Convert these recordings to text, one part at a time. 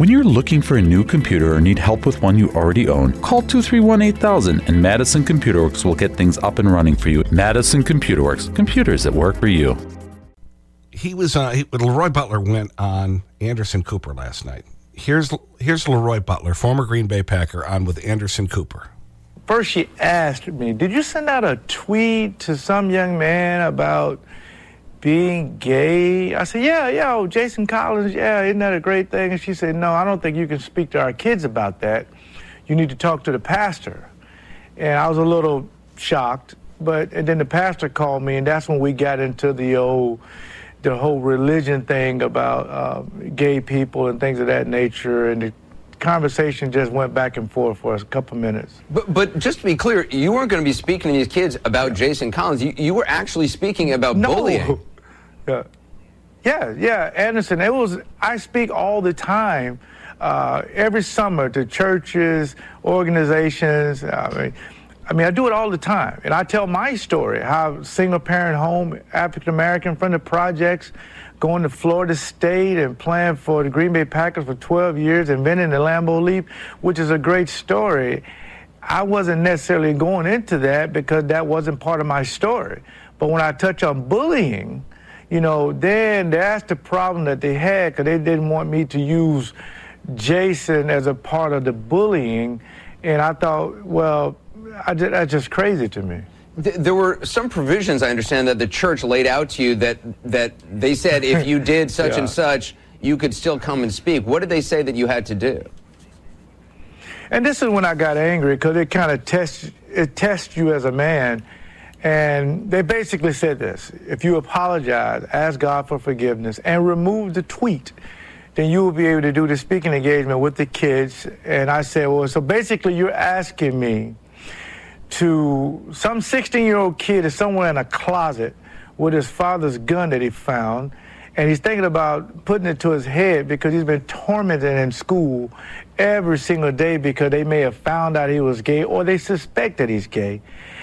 When you're looking for a new computer or need help with one you already own, call 231 8000 and Madison Computer Works will get things up and running for you. Madison Computer Works, computers that work for you. He was, uh, he, Leroy Butler went on Anderson Cooper last night. Here's, here's Leroy Butler, former Green Bay Packer, on with Anderson Cooper. First, she asked me, Did you send out a tweet to some young man about being gay? I said, yeah, yeah, oh, Jason Collins, yeah, isn't that a great thing? And she said, no, I don't think you can speak to our kids about that. You need to talk to the pastor. And I was a little shocked, but and then the pastor called me, and that's when we got into the old, the whole religion thing about uh, gay people and things of that nature, and the conversation just went back and forth for a couple minutes. But, but just to be clear, you weren't going to be speaking to these kids about Jason Collins. You, you were actually speaking about no. bullying. Yeah, yeah, yeah, Anderson. It was. I speak all the time, uh, every summer to churches, organizations. I mean, I mean, I do it all the time, and I tell my story: how single parent home, African American, from the projects, going to Florida State and playing for the Green Bay Packers for 12 years, inventing the Lambeau Leap, which is a great story. I wasn't necessarily going into that because that wasn't part of my story. But when I touch on bullying, you know, then that's the problem that they had because they didn't want me to use Jason as a part of the bullying. And I thought, well, I just, that's just crazy to me. There were some provisions, I understand, that the church laid out to you that, that they said if you did such yeah. and such, you could still come and speak. What did they say that you had to do? And this is when I got angry because it kind of tests it tests you as a man and they basically said this if you apologize, ask God for forgiveness, and remove the tweet, then you will be able to do the speaking engagement with the kids. And I said, well, so basically, you're asking me to some 16 year old kid is somewhere in a closet with his father's gun that he found. And he's thinking about putting it to his head because he's been tormented in school every single day because they may have found out he was gay or they suspect that he's gay.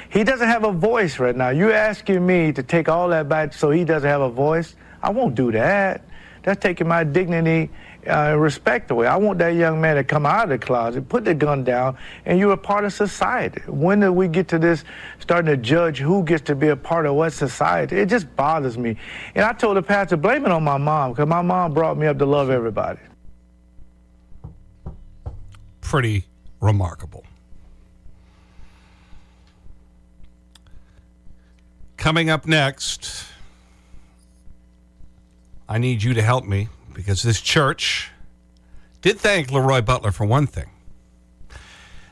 He doesn't have a voice right now. You're asking me to take all that back so he doesn't have a voice? I won't do that. That's taking my dignity uh, and respect away. I want that young man to come out of the closet, put the gun down, and you're a part of society. When do we get to this starting to judge who gets to be a part of what society? It just bothers me. And I told the pastor, blame it on my mom, because my mom brought me up to love everybody. Pretty remarkable. Coming up next, I need you to help me because this church did thank Leroy Butler for one thing.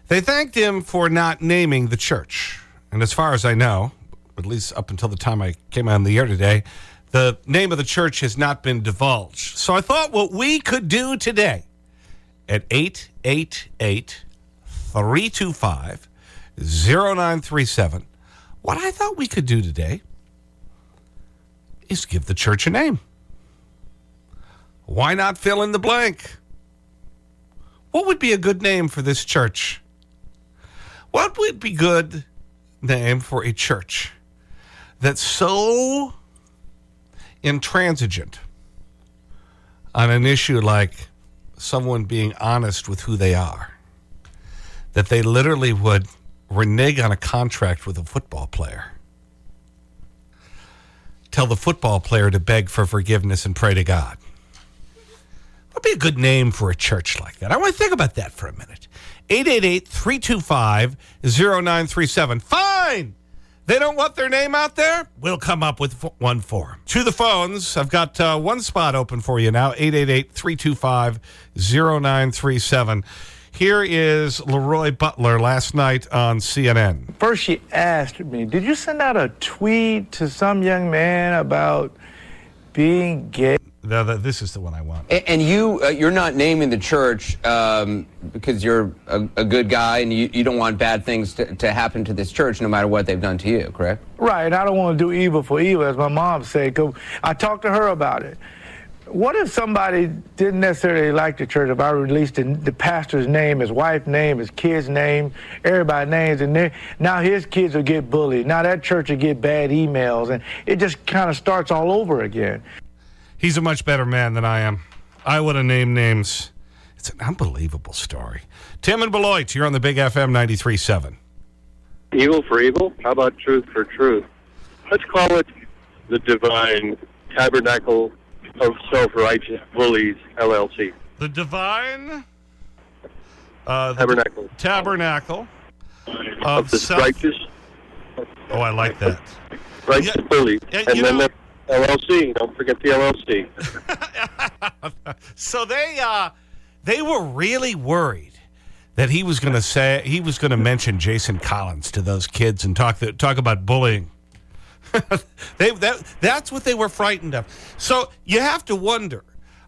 They thanked him for not naming the church. And as far as I know, at least up until the time I came on the air today, the name of the church has not been divulged. So I thought what we could do today at 888 325 0937 what I thought we could do today is give the church a name. Why not fill in the blank? What would be a good name for this church? What would be good name for a church that's so intransigent on an issue like someone being honest with who they are that they literally would renege on a contract with a football player. Tell the football player to beg for forgiveness and pray to God. Would be a good name for a church like that? I want to think about that for a minute. 888 325 0937. Fine! They don't want their name out there? We'll come up with one for them. To the phones, I've got uh, one spot open for you now 888 325 0937. Here is Leroy Butler last night on CNN. First, she asked me, Did you send out a tweet to some young man about being gay? The, the, this is the one I want. And, and you, uh, you're not naming the church um, because you're a, a, good guy and you, you don't want bad things to, to, happen to this church no matter what they've done to you, correct? Right. I don't want to do evil for evil, as my mom said. I talked to her about it what if somebody didn't necessarily like the church if I released the, the pastor's name, his wife's name, his kid's name, everybody's names, and now his kids will get bullied. Now that church will get bad emails, and it just kind of starts all over again. He's a much better man than I am. I would have named names. It's an unbelievable story. Tim and Beloit, you're on the Big FM 93.7. Evil for evil? How about truth for truth? Let's call it the Divine Tabernacle of Self-Righteous Bullies, LLC. The Divine uh, the Tabernacle Tabernacle of of the Self. Righteous, Oh, I like that. righteous Yeah, Bullies. yeah, and then know- the LLC. Don't forget the LLC. So they, uh, they were really worried that he was going to say, he was going to mention Jason Collins to those kids and talk, talk about bullying. they, that, that's what they were frightened of. So you have to wonder,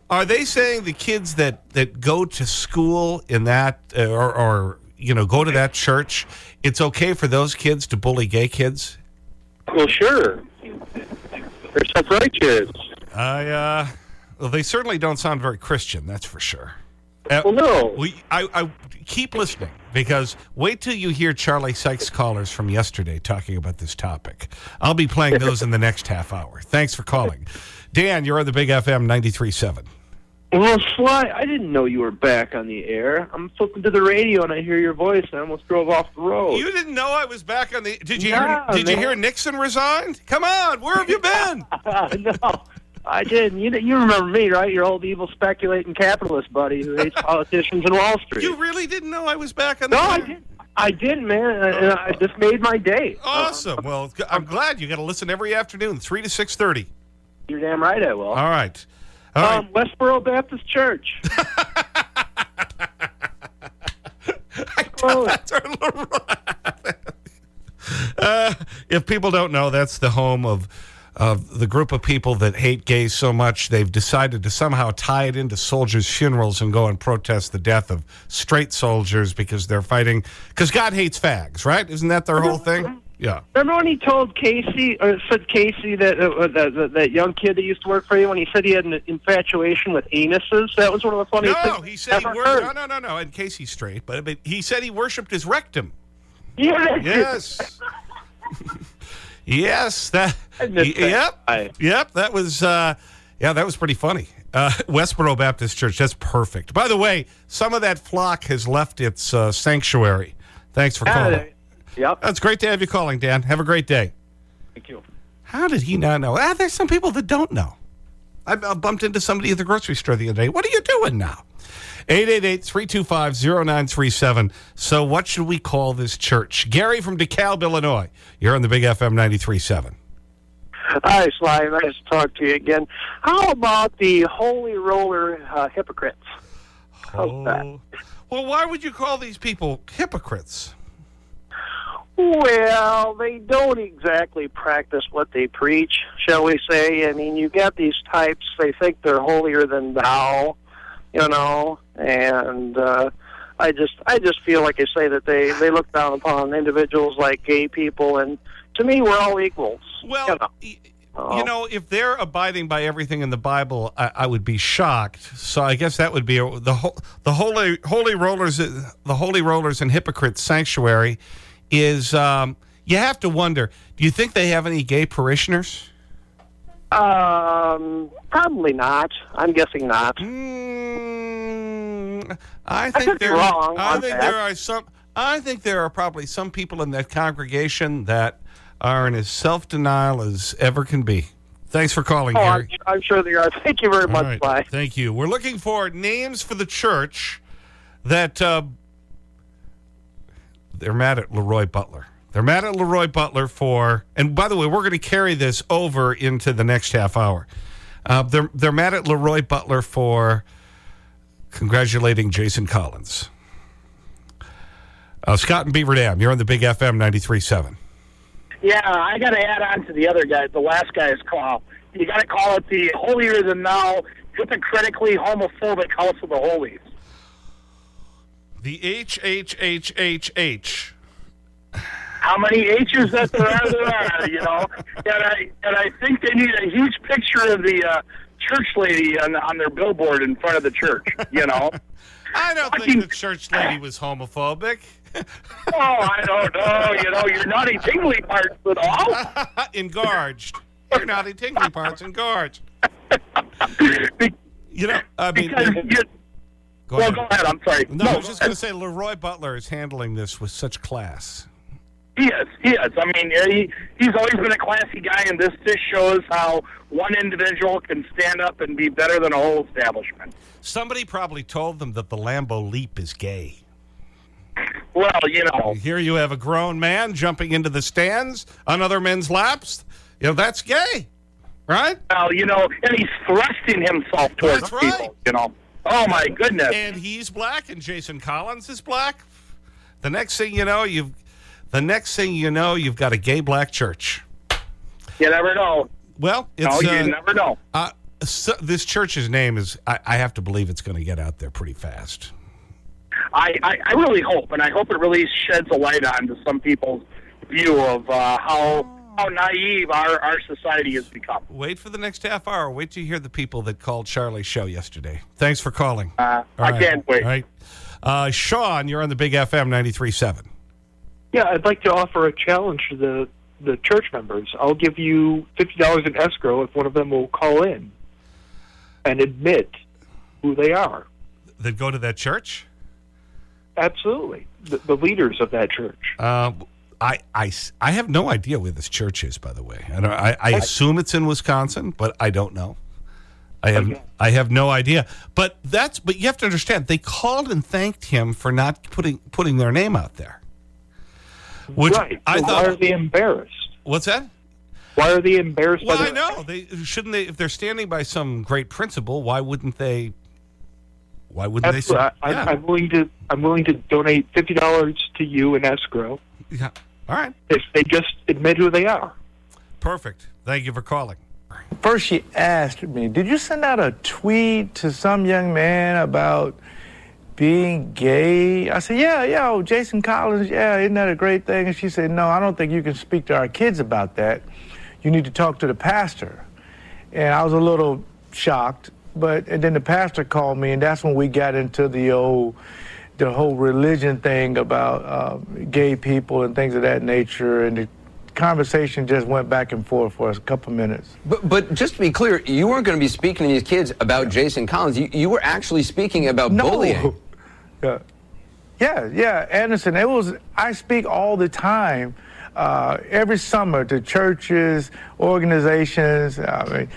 are they saying the kids that, that go to school in that, uh, or, or, you know, go to that church, it's okay for those kids to bully gay kids? Well, sure. They're self-righteous. I, uh, well, they certainly don't sound very Christian, that's for sure. Uh, Well, no. We, I, I keep listening because wait till you hear Charlie Sykes callers from yesterday talking about this topic. I'll be playing those in the next half hour. Thanks for calling. Dan, you're on the Big FM 93.7. Well, Sly, I didn't know you were back on the air. I'm flipping to the radio and I hear your voice. I almost drove off the road. You didn't know I was back on the. Did you, hear, did you hear Nixon resigned? Come on, where have you been? no, I didn't. You, you remember me, right? Your old evil speculating capitalist buddy who hates politicians and Wall Street. you really didn't know I was back on the no? I didn't. I didn't, man. And I just made my day. Awesome. Well, I'm glad you got to listen every afternoon, 3 to 6.30. You're damn right I will. All right. All right. um, Westboro Baptist Church. Uh, if people don't know, that's the home of, of the group of people that hate gays so much, they've decided to somehow tie it into soldiers' funerals and go and protest the death of straight soldiers because they're fighting. Because God hates fags, right? Isn't that their whole thing? Yeah. Remember when he told Casey, or said Casey, that, uh, that, that that young kid that used to work for you, when he said he had an infatuation with anuses? That was one of the funniest No, things he said he ever worshipped. heard. No, no, no, no. In case he's straight, but, but he said he worshipped his rectum. Yeah. Yes. Yes. That. That. Yep. I- Yep. That was. Uh, yeah, that was pretty funny. Uh, Westboro Baptist Church. That's perfect. By the way, some of that flock has left its uh, sanctuary. Thanks for calling. Yep. That's great to have you calling, Dan. Have a great day. Thank you. How did he not know? Ah, there's some people that don't know. I, I bumped into somebody at the grocery store the other day. What are you doing now? 888-325-0937. So what should we call this church? Gary from DeKalb, Illinois. You're on the Big FM 93.7. Hi, Sly. Nice to talk to you again. How about the Holy Roller uh, hypocrites? How's that? Oh. Well, why would you call these people hypocrites? Well, they don't exactly practice what they preach, shall we say. I mean, you get these types, they think they're holier than thou, you know, and uh, I just I just feel like I say that they, they look down upon individuals like gay people, and to me, we're all equals. Well, you know. Oh. you know, if they're abiding by everything in the Bible, I, I would be shocked. So I guess that would be a, the ho the holy holy rollers, the holy rollers and hypocrites sanctuary is. Um, you have to wonder. Do you think they have any gay parishioners? Um, probably not. I'm guessing not. Mm, I think be there. wrong I think that. there are some. I think there are probably some people in that congregation that are in as self denial as ever can be. Thanks for calling, Oh, Gary. I'm, I'm sure they are. Thank you very All much, right. Sly. Thank you. We're looking for names for the church that uh, they're mad at Leroy Butler. They're mad at Leroy Butler for, and by the way, we're going to carry this over into the next half hour. Uh, they're, they're mad at Leroy Butler for congratulating Jason Collins. Uh, Scott and Beaver Dam, you're on the Big FM 93.7. Yeah, I got to add on to the other guy, the last guy's call. You got to call it the holier than thou, hypocritically homophobic House of the Holies. The HHHHH. How many H's that there are, there are, you know? And I, and I think they need a huge picture of the uh, church lady on, on their billboard in front of the church, you know? I don't think the church lady was homophobic. oh, I don't know, you know, your naughty tingly parts at all. engorged. Your naughty tingly parts engorged. Be- You know, I mean, Go well, ahead. go ahead. I'm sorry. No, I was just going to say Leroy Butler is handling this with such class. He is. He is. I mean, he, he's always been a classy guy, and this just shows how one individual can stand up and be better than a whole establishment. Somebody probably told them that the Lambeau Leap is gay. Well, you know, Here you have a grown man jumping into the stands on other men's laps. You know, that's gay, right? well, you know, and he's thrusting himself towards That's right. people. You know. Oh my goodness. And he's black, and Jason Collins is black. The next thing you know, you've the next thing you know, you've got a gay black church. You never know. Well, it's No, you uh, never know. uh, so this church's name is. I, I have to believe it's going to get out there pretty fast. I, I, I really hope, and I hope it really sheds a light on to some people's view of uh, how how naive our, our society has become. Wait for the next half hour. Wait till you hear the people that called Charlie's show yesterday. Thanks for calling. Uh, I right. can't wait. All right. Uh, Sean, you're on the Big FM 93.7. Yeah, I'd like to offer a challenge to the the church members. I'll give you fifty dollars in escrow if one of them will call in and admit who they are. That go to that church? Absolutely, the, the leaders of that church. Uh, I, I, I have no idea where this church is, by the way. I, don't, I, I assume it's in Wisconsin, but I don't know. I have, I have no idea. But that's but you have to understand, they called and thanked him for not putting, putting their name out there. Which right. I so thought. why are they embarrassed? what's that? Why are they embarrassed Well, by I know. They shouldn't they if they're standing by some great principle, why wouldn't they why wouldn't Absolutely. they I, say, I'm, I'm willing to. I'm willing to donate fifty dollars to you in escrow yeah. yeah. All right. if they just admit who they are. Perfect. Thank you for calling. First, she asked me, Did you send out a tweet to some young man about being gay? I said, Yeah, yeah, oh, Jason Collins, yeah, isn't that a great thing? And she said, No, I don't think you can speak to our kids about that. You need to talk to the pastor. And I was a little shocked, but and then the pastor called me, and that's when we got into the old, the whole religion thing about uh, gay people and things of that nature, and the conversation just went back and forth for a couple minutes. But, but just to be clear, you weren't going to be speaking to these kids about Jason Collins. You, you were actually speaking about bullying. Yeah. Yeah, yeah, Anderson. It was. I speak all the time, uh, every summer to churches, organizations. I mean,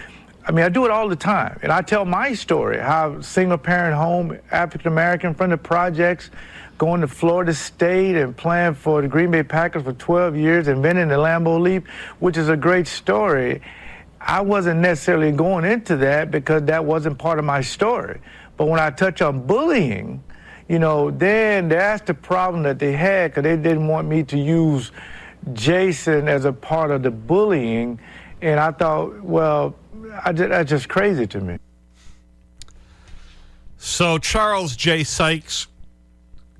I mean, I do it all the time, and I tell my story. How single parent home, African American from the projects, going to Florida State and playing for the Green Bay Packers for 12 years, and inventing the Lambeau Leap, which is a great story. I wasn't necessarily going into that because that wasn't part of my story. But when I touch on bullying, you know, then that's the problem that they had because they didn't want me to use Jason as a part of the bullying. And I thought, well, I that's just crazy to me. So Charles J. Sykes,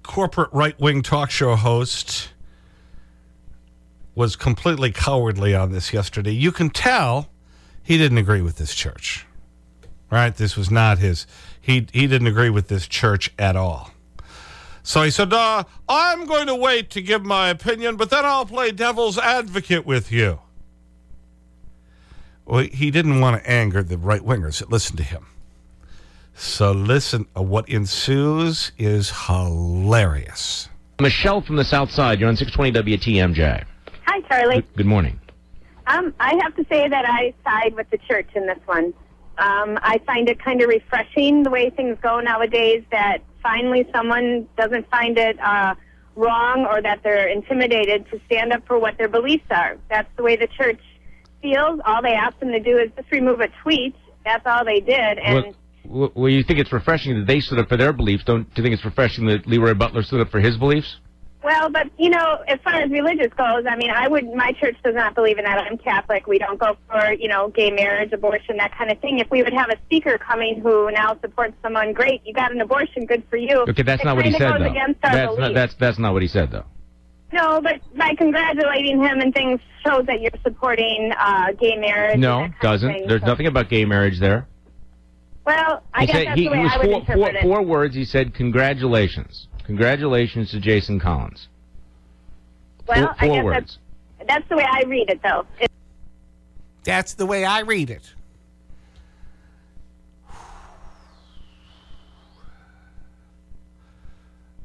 corporate right-wing talk show host, was completely cowardly on this yesterday. You can tell he didn't agree with this church. Right? This was not his. He, he didn't agree with this church at all. So he said, uh, I'm going to wait to give my opinion, but then I'll play devil's advocate with you. Well, he didn't want to anger the right wingers that listened to him. So listen, uh, what ensues is hilarious. Michelle from the South Side. You're on 620 WTMJ. Hi, Charlie. Good morning. Um, I have to say that I side with the church in this one. Um, I find it kind of refreshing the way things go nowadays that finally someone doesn't find it uh, wrong or that they're intimidated to stand up for what their beliefs are. That's the way the church feels. All they asked them to do is just remove a tweet. That's all they did. And Well, well, you think it's refreshing that they stood up for their beliefs. Don't do you think it's refreshing that Leroy Butler stood up for his beliefs? Well, but you know, as far as religious goes, I mean, I would. My church does not believe in that. I'm Catholic. We don't go for you know gay marriage, abortion, that kind of thing. If we would have a speaker coming who now supports someone, great. You got an abortion, good for you. Okay, that's It not what he said though. That's not, that's that's not what he said though. No, but by congratulating him and things shows that you're supporting uh, gay marriage. No, that kind of doesn't. thing. There's So- nothing about gay marriage there. Well, I he guess said that's he, the way I would four, interpret four, it. four words. He said, "Congratulations, congratulations to Jason Collins." well, four, I four guess words. that's that's the way I read it, though. It, That's the way I read it.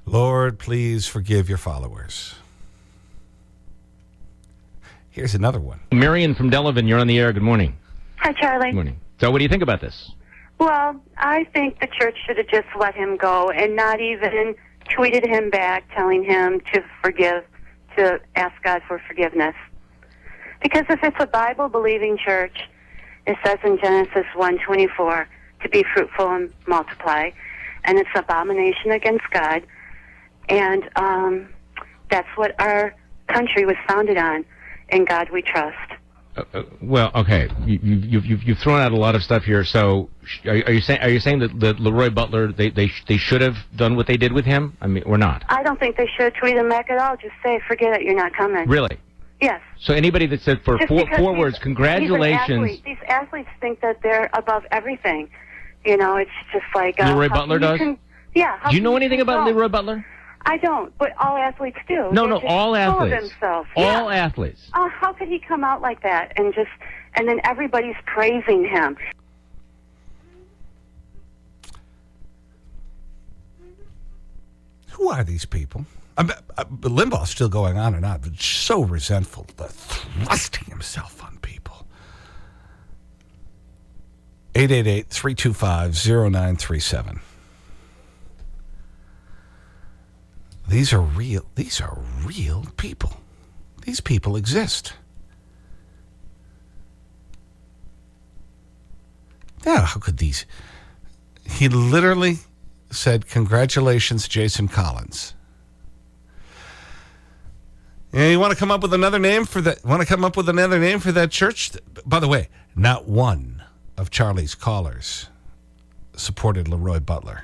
Lord, please forgive your followers. Here's another one. Marion from Delavan, you're on the air. Good morning. Hi, Charlie. Good morning. So, what do you think about this? Well, I think the church should have just let him go and not even tweeted him back telling him to forgive, to ask God for forgiveness. Because if it's a Bible believing church, it says in Genesis 1:24 to be fruitful and multiply, and it's abomination against God, and um, that's what our country was founded on. In God we trust. Uh, uh, well, okay, you, you, you've, you've you've thrown out a lot of stuff here. So, are, are you saying are you saying that, that Leroy Butler they, they they should have done what they did with him? I mean, or not? I don't think they should tweet him back at all. Just say, forget it, you're not coming. Really? Yes. So anybody that said for Just four, four words, congratulations, are athletes. these athletes think that they're above everything. You know, it's just like uh, Leroy Butler does? con- yeah. do you know anything about? Leroy Butler? I don't, but all athletes do. No, They're no, all athletes. Themselves. All yeah. athletes. Oh, how could he come out like that and just and then everybody's praising him? Who are these people? I'm, uh, Limbaugh's still going on and on, but so resentful, the thrusting himself on people. 888 325 0937. These are real, these are real people. These people exist. Yeah, how could these? He literally said, Congratulations, Jason Collins. You want to come up with another name for that? Want to come up with another name for that church? By the way, not one of Charlie's callers supported Leroy Butler.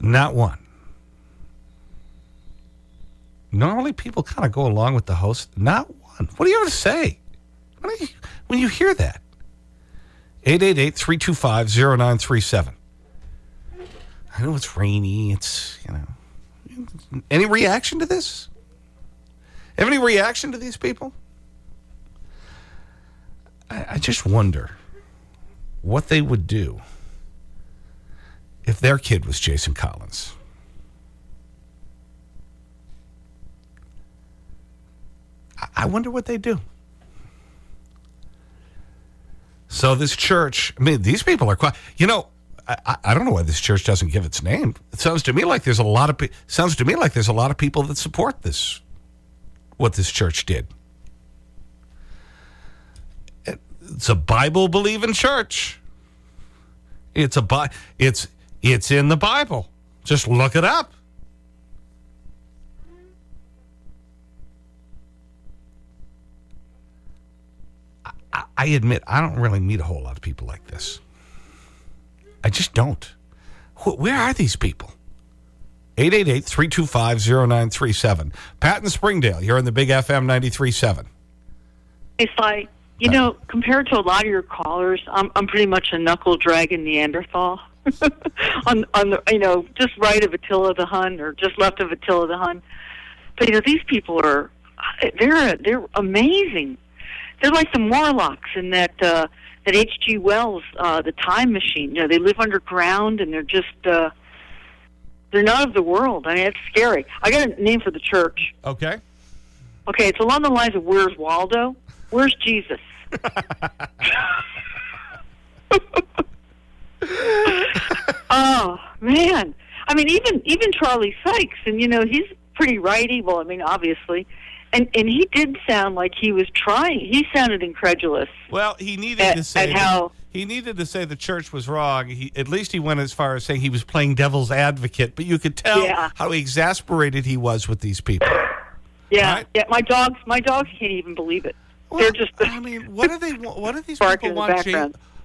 Not one. Normally, people kind of go along with the host. Not one. What do you have to say? Do you, when you hear that? 888 325 0937. I know it's rainy. It's, you know. Any reaction to this? Have any reaction to these people? I, I just wonder what they would do if their kid was Jason Collins. I, wonder what they do. So this church, I mean, these people are quite, you know, I, I don't know why this church doesn't give its name. It sounds to me like there's a lot of, sounds to me like there's a lot of people that support this, what this church did. It's a Bible believing church. It's a, it's, it's in the Bible. Just look it up. I, I admit, I don't really meet a whole lot of people like this. I just don't. Where are these people? 888 325 0937. Pat in Springdale, you're on the Big FM 93.7. It's like, you uh, know, compared to a lot of your callers, I'm, I'm pretty much a knuckle dragging Neanderthal. on, on the, you know, just right of Attila the Hun or just left of Attila the Hun. But, you know, these people are, they're, they're amazing. They're like the Morlocks in that, uh, that H.G. Wells, uh, The Time Machine. You know, they live underground and they're just, uh, they're not of the world. I mean, it's scary. I got a name for the church. Okay. Okay, it's along the lines of Where's Waldo? Where's Jesus? oh man, I mean, even even Charlie Sykes, and you know, he's pretty righty. Well, I mean, obviously, and and he did sound like he was trying. He sounded incredulous. Well, he needed at, to say how he needed to say the church was wrong. He, at least he went as far as saying he was playing devil's advocate, but you could tell Yeah. how exasperated he was with these people. Yeah, yeah. My dogs, my dogs can't even believe it. They're just. I mean, what do they? What do these people want?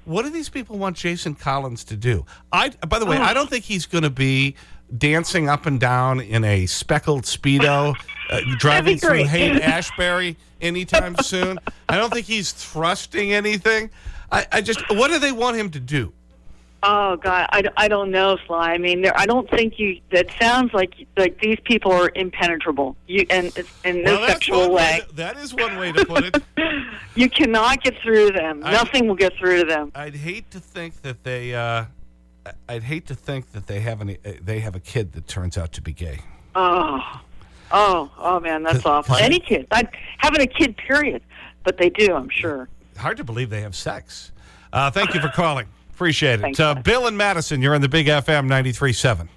What do these people want Jason Collins to do? I. By the way, Oh. I don't think he's going to be dancing up and down in a speckled speedo, uh, driving through. Haight Ashbury anytime soon. I don't think he's thrusting anything. I, I just. What do they want him to do? Oh God, I, I don't know, Sly. I mean, there, I don't think you. That sounds like like these people are impenetrable. You and in no Well, sexual way. that is one way to put it. You cannot get through them. I- Nothing will get through to them. I'd hate to think that they uh, I'd hate to think that they have, any, uh, they have a kid that turns out to be gay. Oh, oh, oh, man, that's awful. Any kid. I'd, having a kid, period. But they do, I'm sure. Hard to believe they have sex. Uh, thank you for calling. Appreciate it. Uh, Bill and Madison, you're on the Big FM 93.7.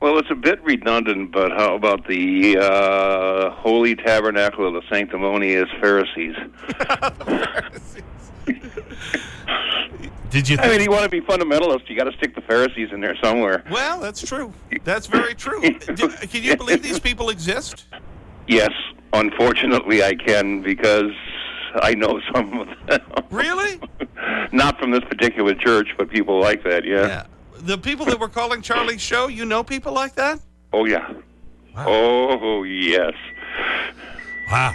Well, it's a bit redundant, but how about the uh, Holy Tabernacle of the Sanctimonious Pharisees? Did you? I mean, you want to be fundamentalist, you got to stick the Pharisees in there somewhere. Well, that's true. That's very true. Do- Can you believe these people exist? Yes, unfortunately, I can because I know some of them. Really? Not from this particular church, but people like that. Yeah. The people that were calling Charlie's show, you know people like that? Oh yeah. Oh yes. Wow.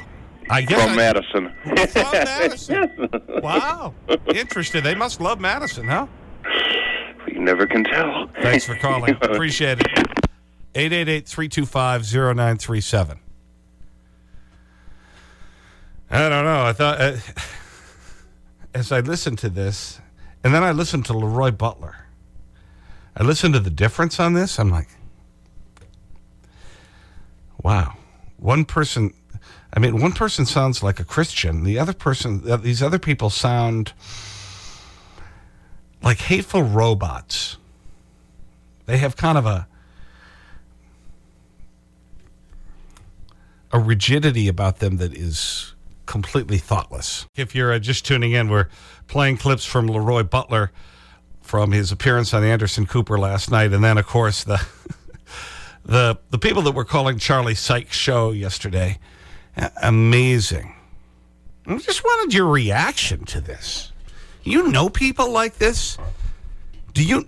I guess from I- Madison. From Madison. Wow. Interesting. They must love Madison, huh? You never can tell. Thanks for calling. Appreciate it. 888-325-0937. I don't know. I thought, uh, as I listened to this, and then I listened to Leroy Butler, I listened to the difference on this. I'm like, wow. One person, I mean, one person sounds like a Christian. The other person, uh, these other people sound like hateful robots. They have kind of a a rigidity about them that is completely thoughtless. If you're uh, just tuning in, we're playing clips from Leroy Butler from his appearance on Anderson Cooper last night. And then, of course, the, the, the people that were calling Charlie Sykes' show yesterday. Amazing. I just wanted your reaction to this. You know people like this? Do you,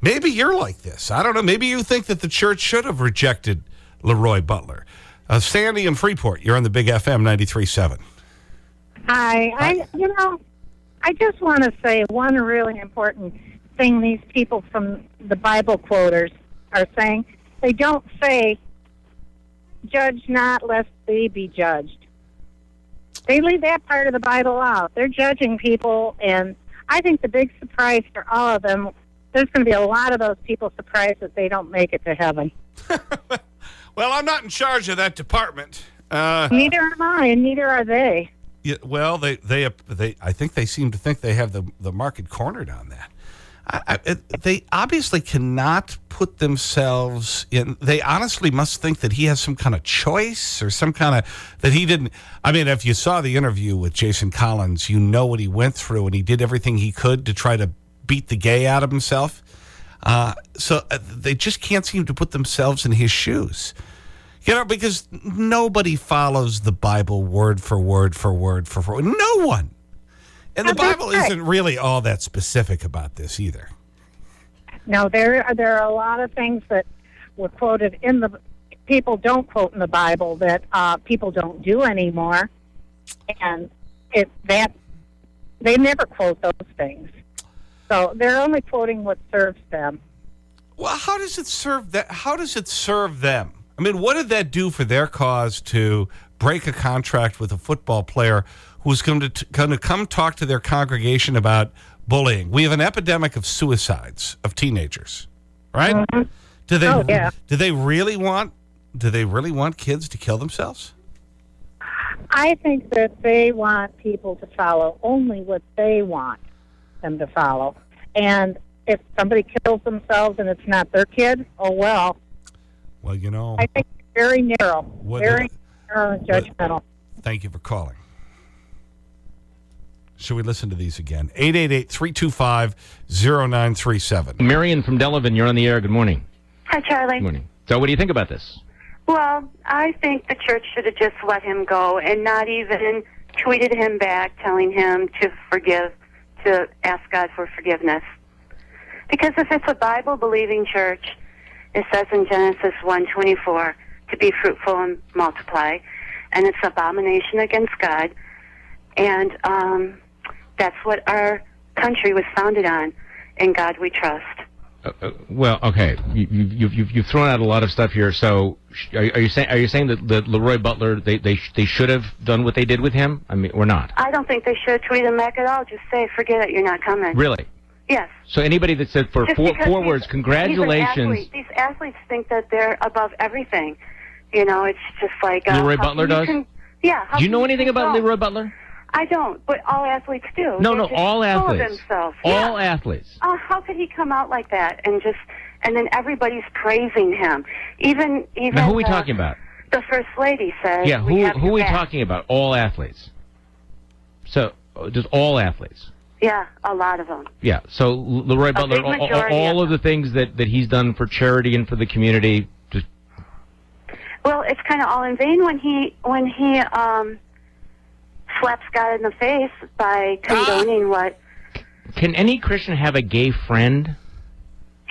maybe you're like this. I don't know. Maybe you think that the church should have rejected Leroy Butler. Uh, Sandy in Freeport, you're on the Big FM 93.7. Hi. I, you know, I just want to say one really important thing these people from the Bible quoters are saying. They don't say, judge not lest they be judged. They leave that part of the Bible out. They're judging people, and I think the big surprise for all of them, there's going to be a lot of those people surprised that they don't make it to heaven. Well, I'm not in charge of that department. Uh, neither am I, and neither are they. yeah, well, they, they, they, I think they seem to think they have the, the market cornered on that. I, I, it, they obviously cannot put themselves in. They honestly must think that he has some kind of choice or some kind of, that he didn't. I mean, if you saw the interview with Jason Collins, you know what he went through and he did everything he could to try to beat the gay out of himself. Uh, so uh, they just can't seem to put themselves in his shoes. You know, because nobody follows the Bible word for word for word for word. No one. And the Bible isn't really all that specific about this either. No, there are, there are a lot of things that were quoted in the people don't quote in the Bible that uh, people don't do anymore, and it that they never quote those things. So they're only quoting what serves them. Well, how does it serve that? How does it serve them? I mean, what did that do for their cause to break a contract with a football player who's going to, going to come talk to their congregation about bullying? We have an epidemic of suicides of teenagers, right? Mm-hmm. Do they, Oh, yeah. do they really want, do they really want kids to kill themselves? I think that they want people to follow only what they want them to follow. And if somebody kills themselves and it's not their kid, oh well. Well, you know, I think it's very narrow, What- very narrow and judgmental. thank you for calling. Should we listen to these again? 888-325-0937. Marion from Delavan, you're on the air. Good morning. Hi, Charlie. Good morning. So, what do you think about this? Well, I think the church should have just let him go and not even tweeted him back telling him to forgive, to ask God for forgiveness. Because if it's a Bible believing church, it says in Genesis 1:24 to be fruitful and multiply, and it's abomination against God, and um, that's what our country was founded on. In God we trust. Uh, well, okay. You, you, you've, you've, you've thrown out a lot of stuff here. So, are, are you saying are you saying that, that Leroy Butler they, they sh- they should have done what they did with him? I mean, or not? I don't think they should tweet him back at all. Just say, forget it, you're not coming. Really? Yes. So anybody that said for Just four, four words, congratulations. athlete. These athletes think that they're above everything. You know, it's just like uh, Leroy Butler does? con- yeah. Do you know anything about? Leroy Butler? I don't, but all athletes do. No, They're no, all athletes. Themselves. All yeah. athletes. Oh, how could he come out like that and just and then everybody's praising him? Even even Now, who are we the, talking about? The first lady says. Yeah, who who are we back. talking about? All athletes. So uh, just all athletes. Yeah, a lot of them. Yeah. So Leroy Butler, all, all of of the things that that he's done for charity and for the community. Just Well, it's kind of all in vain when he when he um slaps God in the face by condoning ah. what. can any Christian have a gay friend?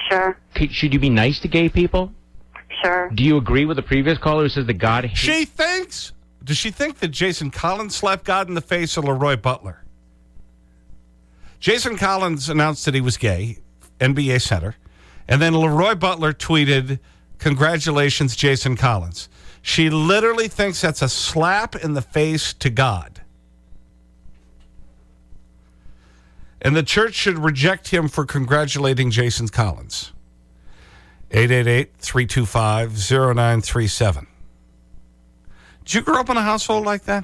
Sure. C- Should you be nice to gay people? Sure. Do you agree with the previous caller who says that God hates? She thinks. Does she think that Jason Collins slapped God in the face or Leroy Butler? Jason Collins announced that he was gay, NBA center. And then Leroy Butler tweeted, Congratulations, Jason Collins. She literally thinks that's a slap in the face to God. And the church should reject him for congratulating Jason Collins. 888 325 0937. Did you grow up in a household like that?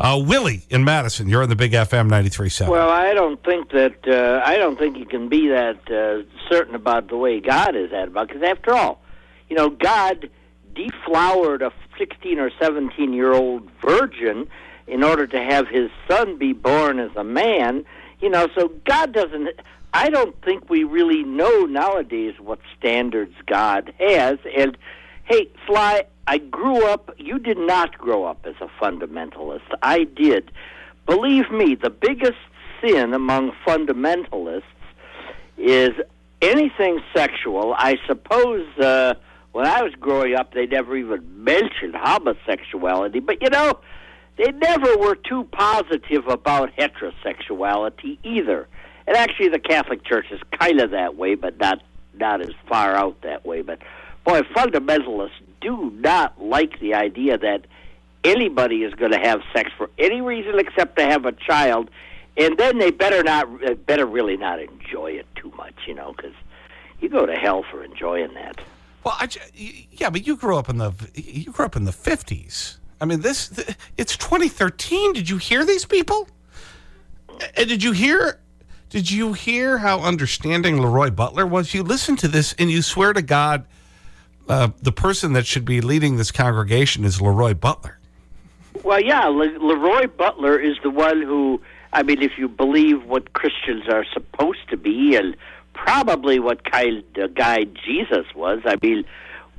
Uh, Willie in Madison, you're on the Big FM 93.7. Well, I don't think that uh, I don't think you can be that uh, certain about the way God is at about because after all, you know, God deflowered a 16 or 17 year old virgin in order to have his son be born as a man. You know, so God doesn't. I don't think we really know nowadays what standards God has. And hey, Sly, I grew up. You did not grow up as a fundamentalist. I did. Believe me, the biggest sin among fundamentalists is anything sexual. I suppose uh, when I was growing up, they never even mentioned homosexuality. But you know, they never were too positive about heterosexuality either. And actually, the Catholic Church is kind of that way, but not not as far out that way. But boy, fundamentalists do not like the idea that anybody is going to have sex for any reason except to have a child, and then they better not, uh, better really not enjoy it too much, you know, because you go to hell for enjoying that. Well, I, yeah, but you grew up in the you grew up in the 50s. I mean, this th- it's 2013. Did you hear these people? And did you hear did you hear how understanding Leroy Butler was? You listen to this and you swear to God uh, the person that should be leading this congregation is Leroy Butler. Well, yeah, Le- Leroy Butler is the one who, I mean, if you believe what Christians are supposed to be, and probably what kind of guy Jesus was, I mean,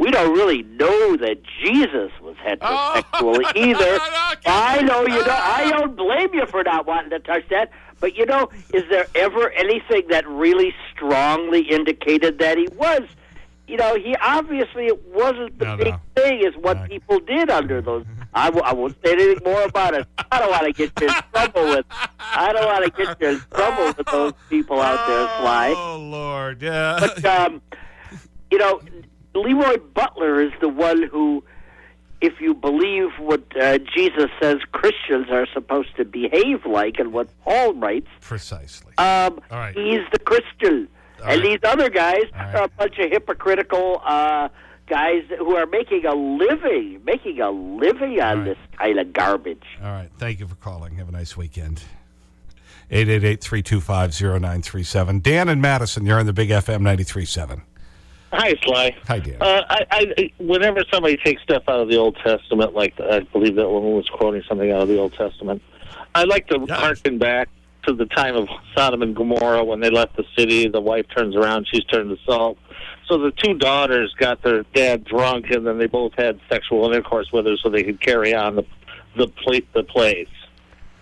we don't really know that Jesus was heterosexual either. I know you don't. I don't blame you for not wanting to touch that. But you know, is there ever anything that really strongly indicated that he was? You know, he obviously it wasn't the big thing is what people did under those. I w- I won't say anything more about it. I don't want to get you in trouble with. I don't want to get you in trouble with those people out there, Sly. Oh Lord, yeah. But um, you know, Leroy Butler is the one who, if you believe what uh, Jesus says Christians are supposed to behave like and what Paul writes, precisely, um, All right. he's the Christian. All and right. these other guys All are a bunch of hypocritical uh, guys who are making a living, making a living on this kind of garbage. All right. Thank you for calling. Have a nice weekend. 888-325-0937. Dan and Madison, you're on the Big FM 93.7. Hi, Sly. Hi, Dan. Uh, I, I, whenever somebody takes stuff out of the Old Testament, like I believe that woman was quoting something out of the Old Testament, I like to harken back to the time of Sodom and Gomorrah when they left the city. The wife turns around; she's turned to salt. So the two daughters got their dad drunk, and then they both had sexual intercourse with her, so they could carry on the the the place.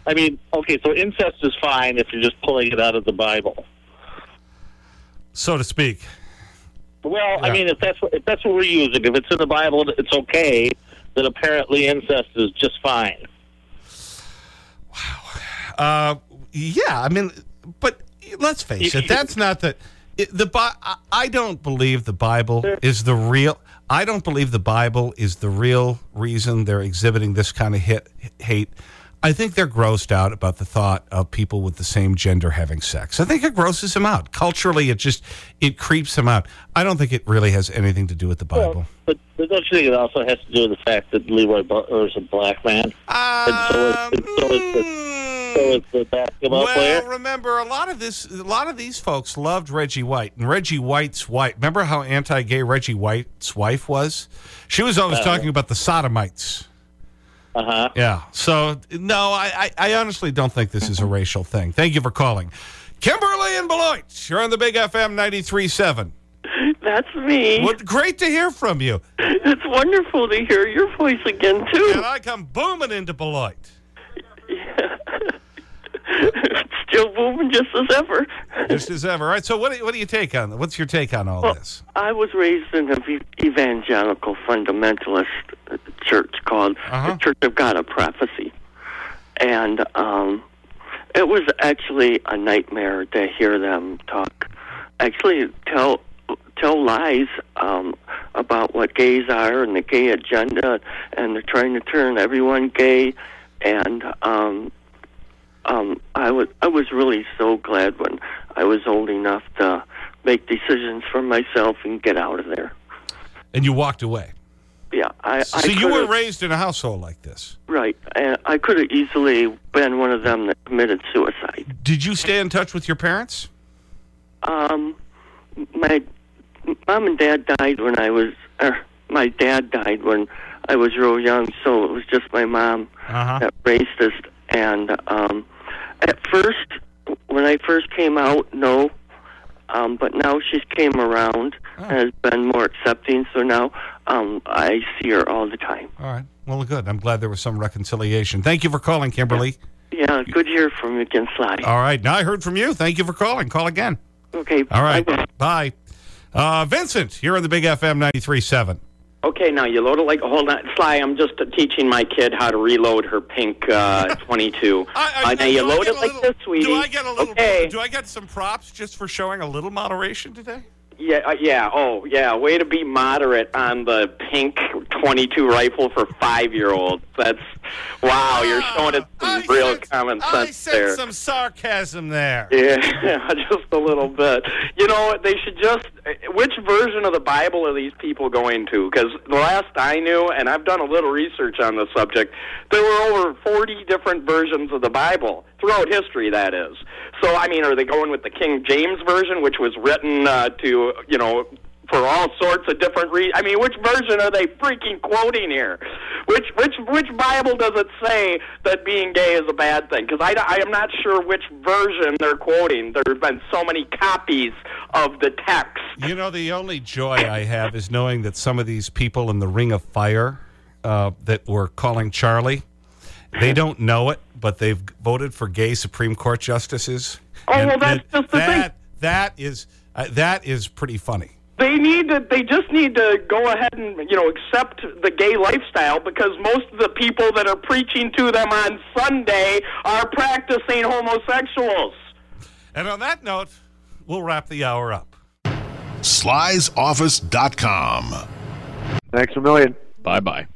I mean, okay, so incest is fine if you're just pulling it out of the Bible. So to speak. Well, I mean, if that's what, if that's what we're using, if it's in the Bible, it's okay. Then apparently incest is just fine. Uh, yeah, I mean, but let's face it, that's not the. It, the I- I don't believe the Bible is the real. I don't believe the Bible is the real reason they're exhibiting this kind of hit, hate. I think they're grossed out about the thought of people with the same gender having sex. I think it grosses them out. Culturally, it just, it creeps them out. I don't think it really has anything to do with the Bible. But, but don't you think it also has to do with the fact that Leroy Butler is a black man? and so is, and so is the, so is the basketball well, player? remember, a lot of this, a lot of these folks loved Reggie White. And Reggie White's wife, remember how anti-gay Reggie White's wife was? She was always Uh, talking about the sodomites. Uh-huh. Yeah. So, no, I, I, I honestly don't think this is a racial thing. Thank you for calling. Kimberly and Beloit, you're on the Big FM 93.7. That's me. What, great to hear from you. It's wonderful to hear your voice again, too. And I come booming into Beloit. Still booming just as ever. Just as ever. All right, so what, do- what do you take on, what's your take on all Well, this? I was raised in an evangelical fundamentalist uh, church called Uh-huh. the Church of God of Prophecy. And um, it was actually a nightmare to hear them talk. Actually, tell tell lies um, about what gays are and the gay agenda, and they're trying to turn everyone gay. And um, um, I was I was really so glad when I was old enough to make decisions for myself and get out of there. And you walked away. Yeah, I. I So you were raised in a household like this. right. And I could have easily been one of them that committed suicide. Did you stay in touch with your parents? Um, my mom and dad died when I was. Er, my dad died when I was real young, so it was just my mom Uh-huh. that raised us. And um, at first, when I first came out, no. Um, but now she's came around and has been more accepting. So now um, I see her all the time. All right. Well, good. I'm glad there was some reconciliation. Thank you for calling, Kimberly. Yeah, good to hear from you again, Sly. All right. Now I heard from you. Thank you for calling. Call again. Okay. All right. Bye. Uh, Vincent, you're on the Big FM 93.7. Okay, now you load it like hold on, Sly. I'm just teaching my kid how to reload her pink uh, 22. uh, now you I load get it like little- this, sweetie. Do I get a little? Okay. Do I get some props just for showing a little moderation today? Yeah, uh, yeah. Oh, yeah. Way to be moderate on the pink 22 rifle for five-year-olds. That's wow. You're showing it some real common sense I sense there. some sarcasm there. Yeah, just a little bit. You know, they should just. Which version of the Bible are these people going to? Because the last I knew, and I've done a little research on the subject, there were over 40 different versions of the Bible throughout history. That is. So, I mean, are they going with the King James version, which was written uh, to, you know, for all sorts of different reasons. I mean, which version are they freaking quoting here? Which which which Bible does it say that being gay is a bad thing? Because I, I am not sure which version they're quoting. There have been so many copies of the text. You know, the only joy I have is knowing that some of these people in the Ring of Fire uh, that were calling Charlie, they don't know it, but they've voted for gay Supreme Court justices. Oh, And well, that's that- just the thing. that, That is, uh, that is pretty funny. They need to. They just need to go ahead and you know accept the gay lifestyle because most of the people that are preaching to them on Sunday are practicing homosexuals. And on that note, we'll wrap the hour up. Sly'sOffice.com. Thanks a million. Bye bye.